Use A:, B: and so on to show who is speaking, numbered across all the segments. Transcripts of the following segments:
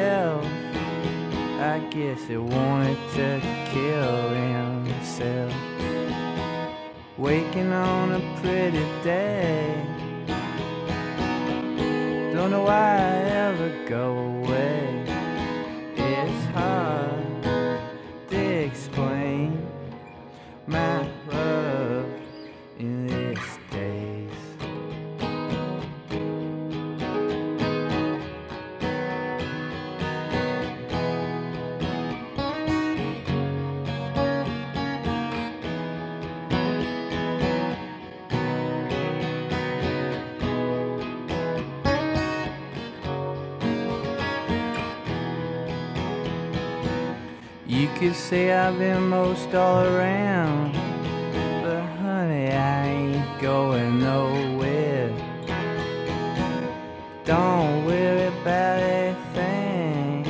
A: the shelf. I guess it wanted to kill himself. Waking on a pretty day. Don't know why I ever go away. It's hard say I've been most all around, but honey, I ain't going nowhere. Don't worry about a thing,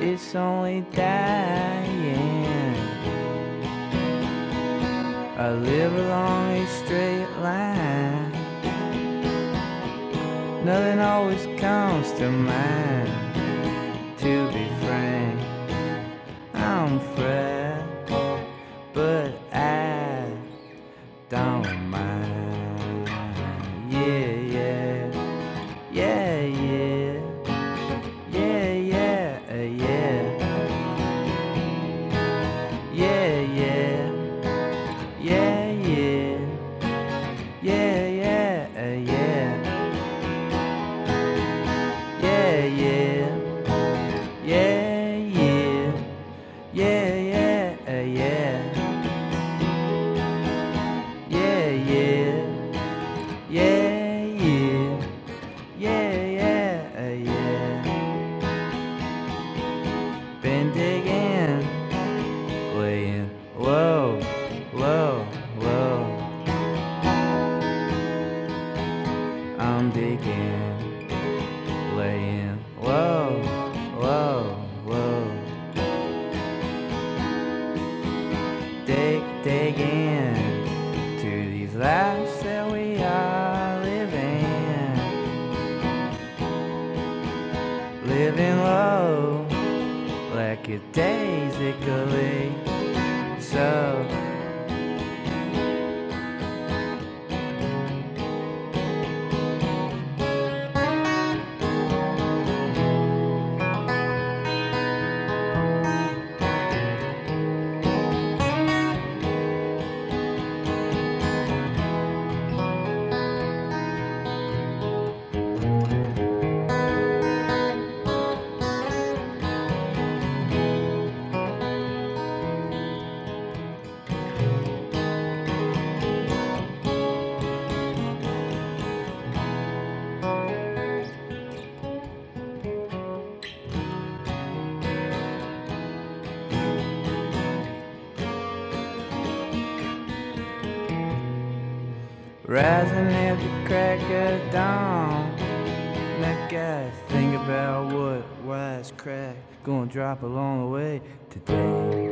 A: it's only dying. I live along a straight line, nothing always comes to mind. I'm a daisically. Eh? So. Rising at the crack of dawn. I gotta think about what wise crack gonna drop along the way today.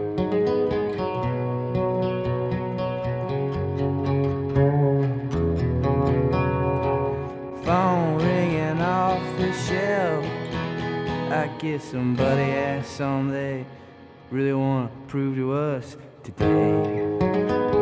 A: Phone ringing off the shelf. I guess somebody asked something they really wanna prove to us today.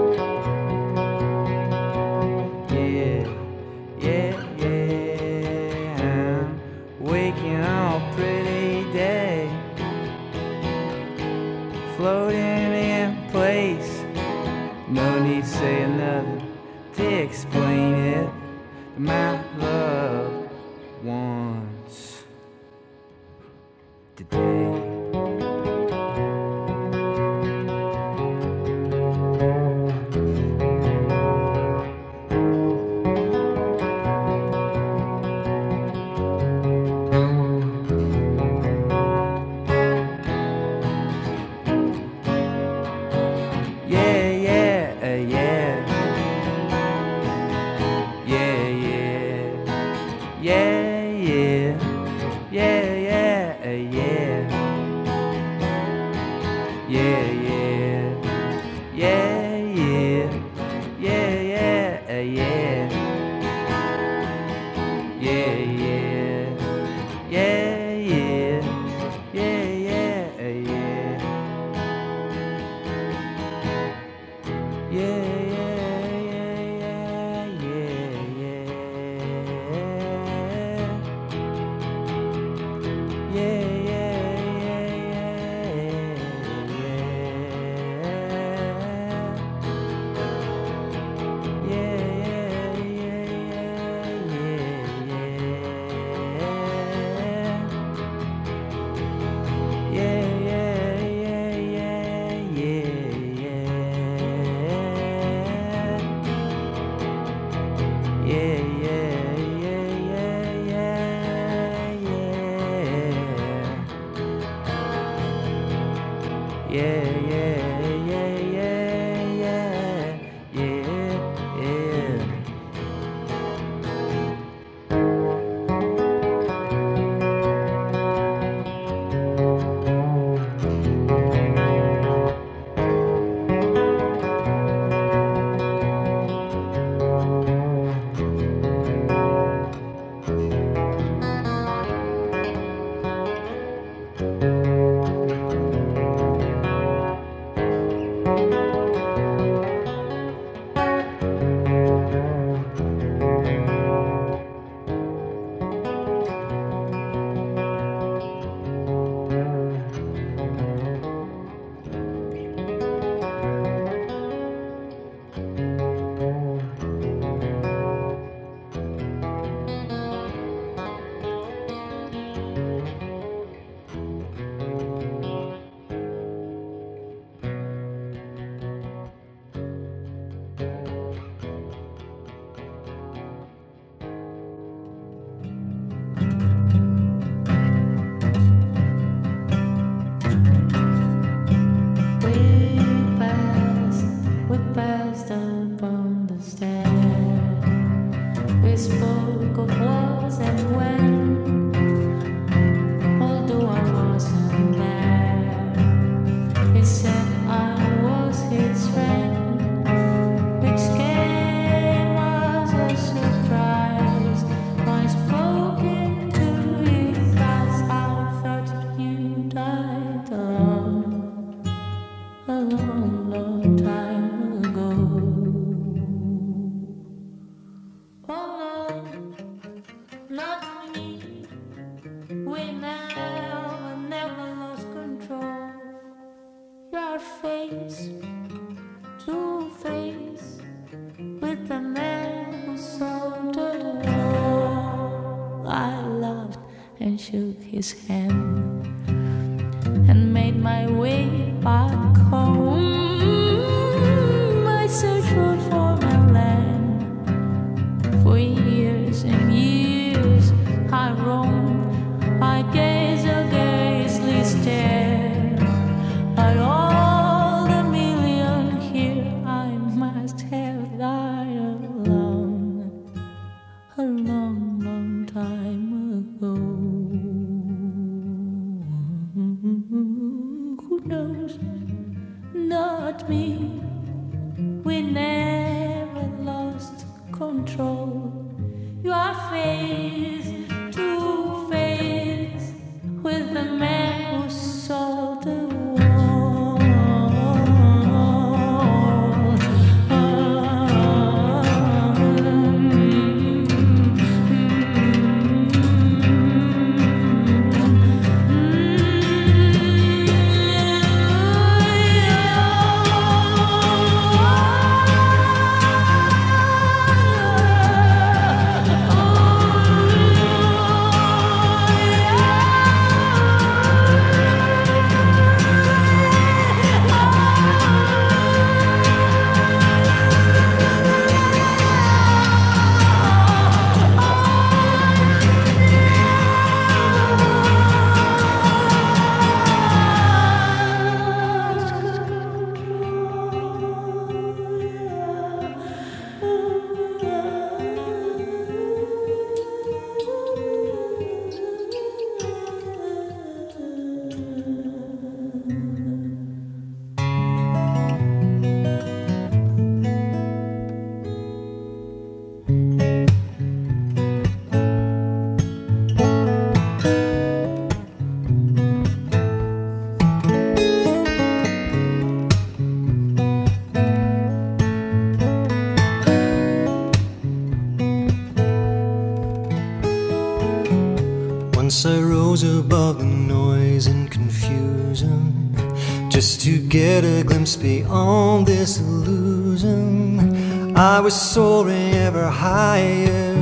B: Get a glimpse beyond this illusion. I was soaring ever higher,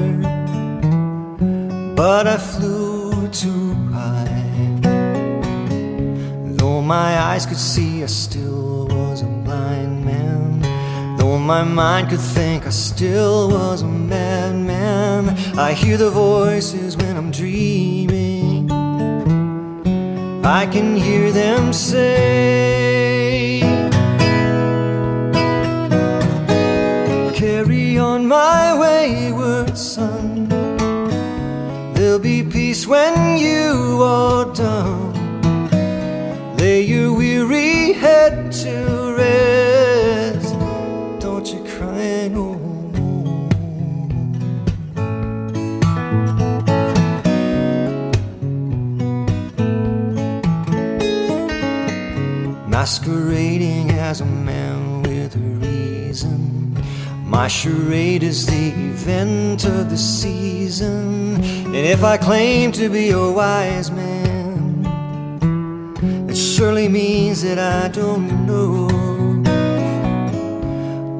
B: but I flew too high. Though my eyes could see, I still was a blind man. Though my mind could think I still was a madman. I hear the voices when I'm dreaming. I can hear them say, Carry on my wayward son. There'll be peace when you are done. Lay your weary head to rest. Masquerading as a man with a reason. My charade is the event of the season. And if I claim to be a wise man, it surely means that I don't know.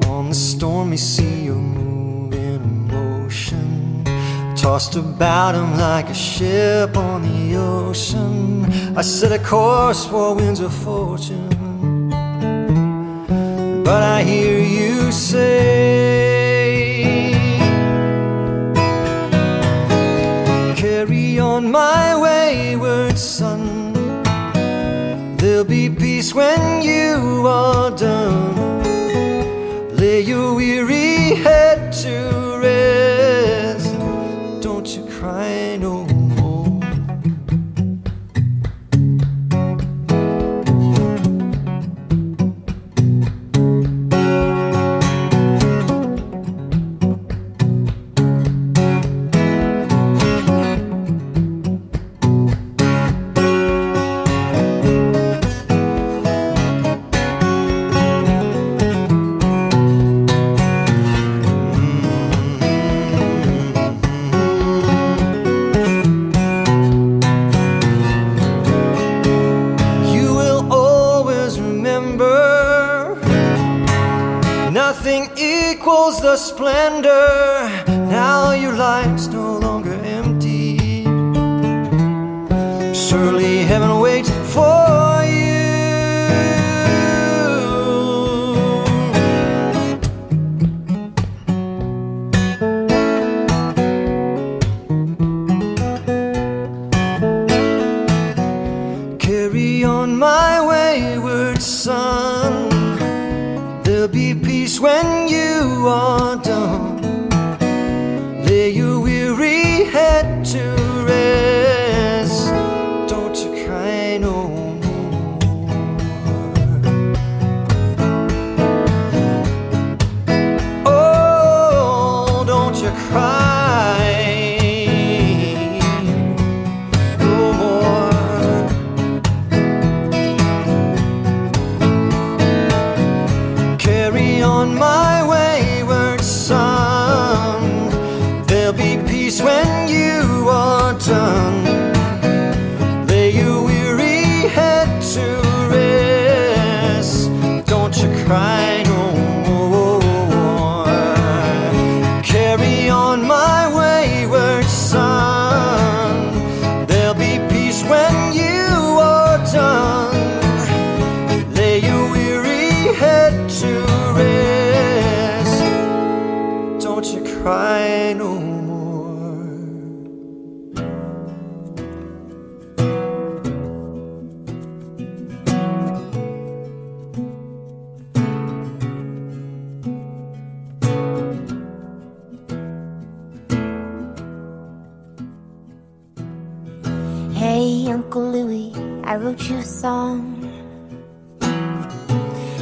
B: On the stormy sea, motion, tossed about him like a ship on the ocean. I set a course for winds of fortune, but I hear you say. Carry on, my wayward son. There'll be peace when you are done. Lay your weary head to rest. Cry no more.
C: Hey, Uncle Louie, I wrote you a song.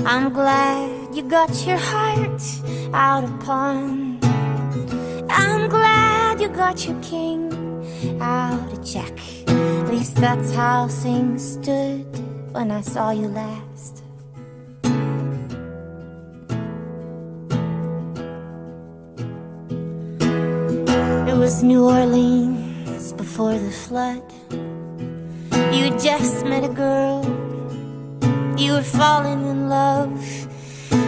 C: I'm glad you got your heart out of pawn. I'm glad you got your king out of check. At least that's how things stood when I saw you last. It was New Orleans before the flood. You just met a girl. You were falling in love.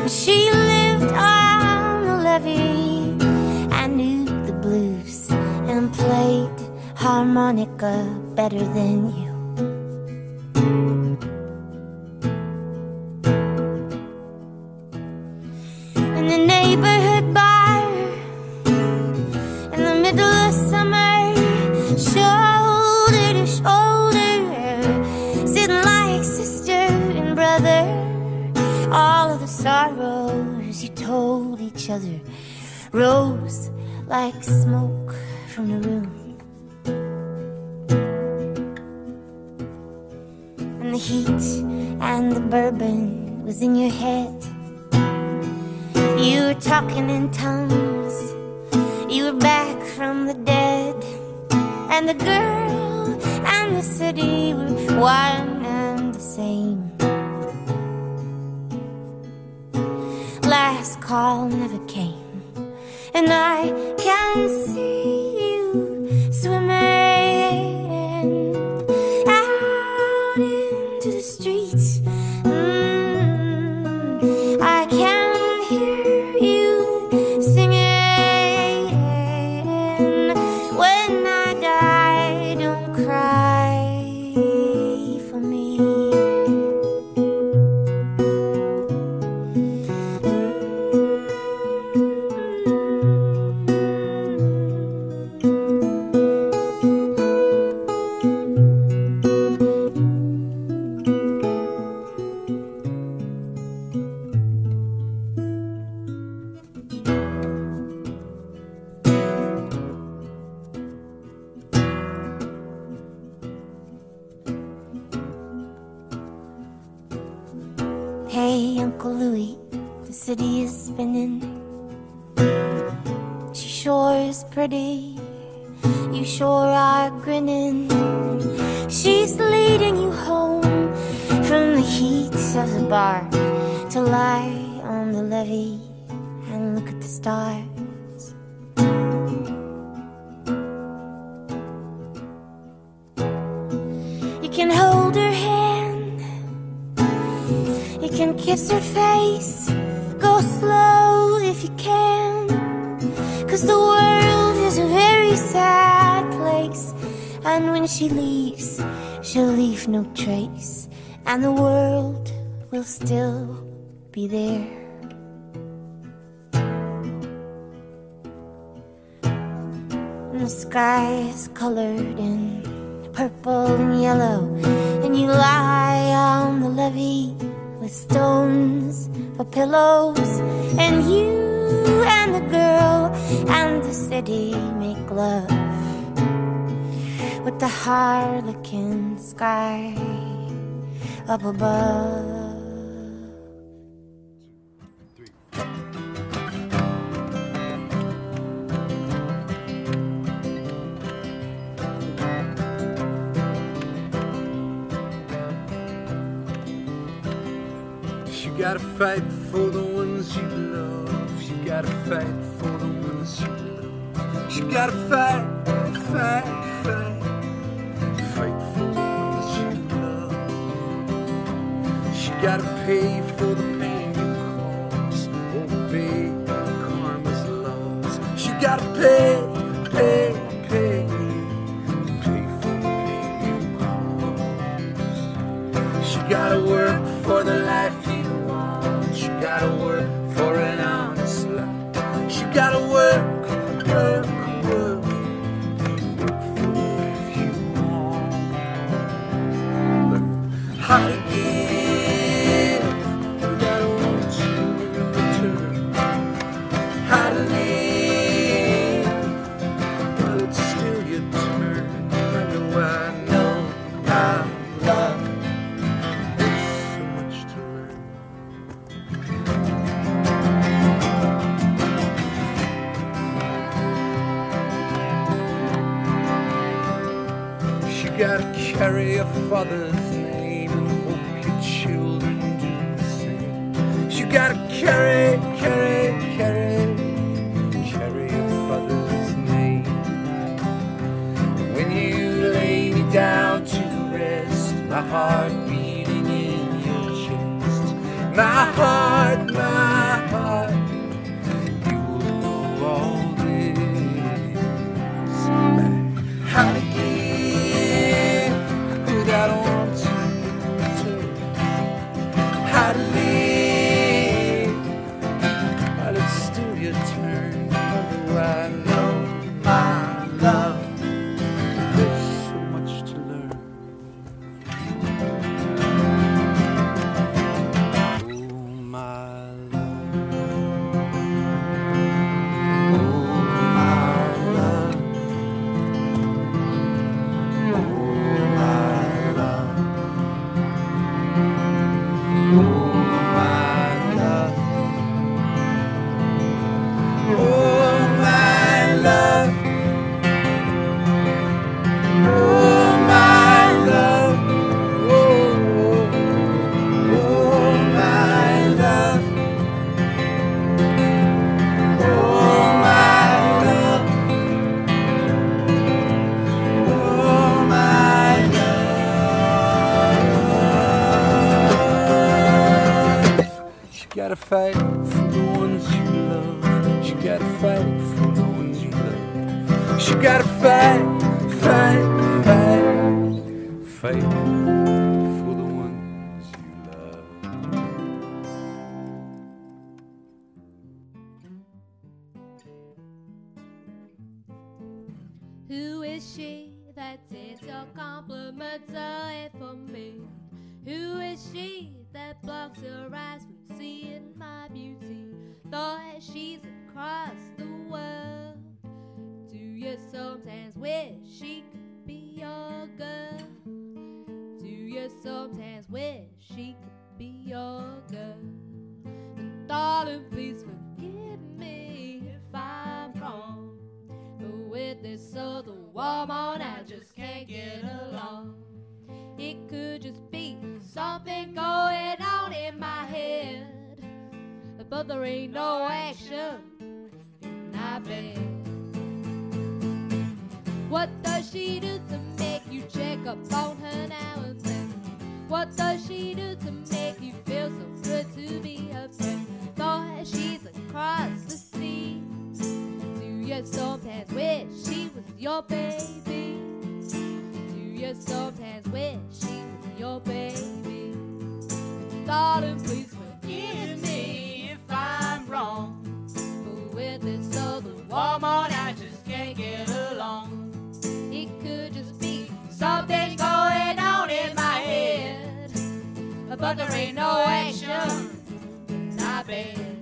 C: She lived on the levee. I knew the blues and played harmonica better than you. Like smoke from the room. And the heat and the bourbon was in your head. You were talking in tongues. You were back from the dead. And the girl and the city were one and the same. Last call never came. And I can see on the levee and look at the stars. You can hold her hand. You can kiss her face. Go slow if you can. Cause the world is a very sad place. And when she leaves, she'll leave no trace. And the world will still be there. And the sky is colored in purple and yellow. And you lie on the levee with stones for pillows. And you and the girl and the city make love with the harlequin sky up above.
D: Fight for the ones you love. You gotta fight for the ones you love. You gotta fight, fight, fight. Fight for the ones you love. You gotta pay for the pain you cause. Oh, Obey karma's laws. You gotta pay, pay, pay. Pay for the pain you cause. You gotta work for the life you You gotta work for an honest life. You gotta work, work. Carry, carry, carry, your father's name. When you lay me down to rest, my heart beating in your chest, my heart,
E: sends in my bed. What does she do to make you check up on her now and then? What does she do to make you feel so good to be her friend? Though she's across the sea. Do you sometimes wish she was your baby? Do you sometimes wish she was your baby? Darling, please forgive me if I'm wrong. Woman, I just can't get along. It could just be something going on in my head. But there ain't no action in my bed.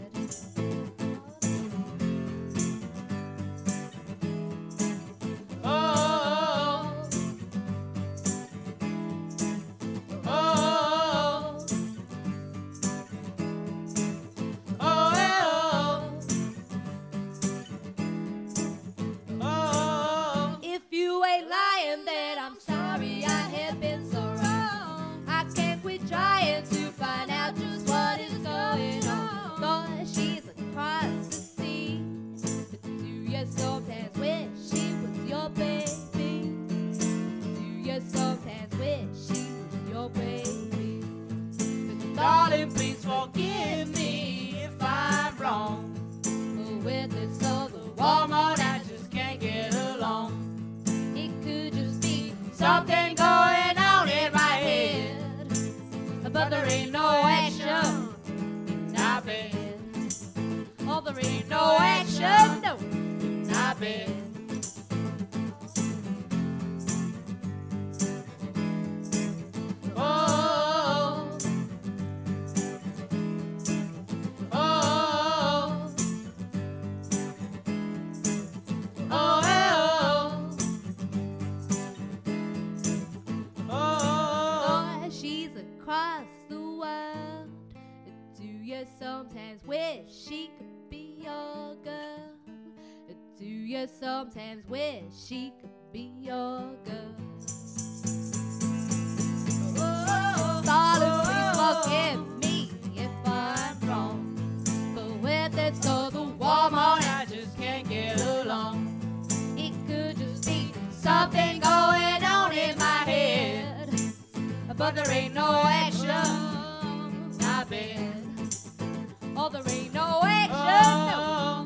E: But there ain't no action. In our. Oh, there ain't no action, no, in our sometimes wish she could be your girl? Do you sometimes wish she could be your girl? Please forgive me if I'm wrong. I just can't get along. It could just be something going on in my head. But there ain't no action there ain't no action. Oh.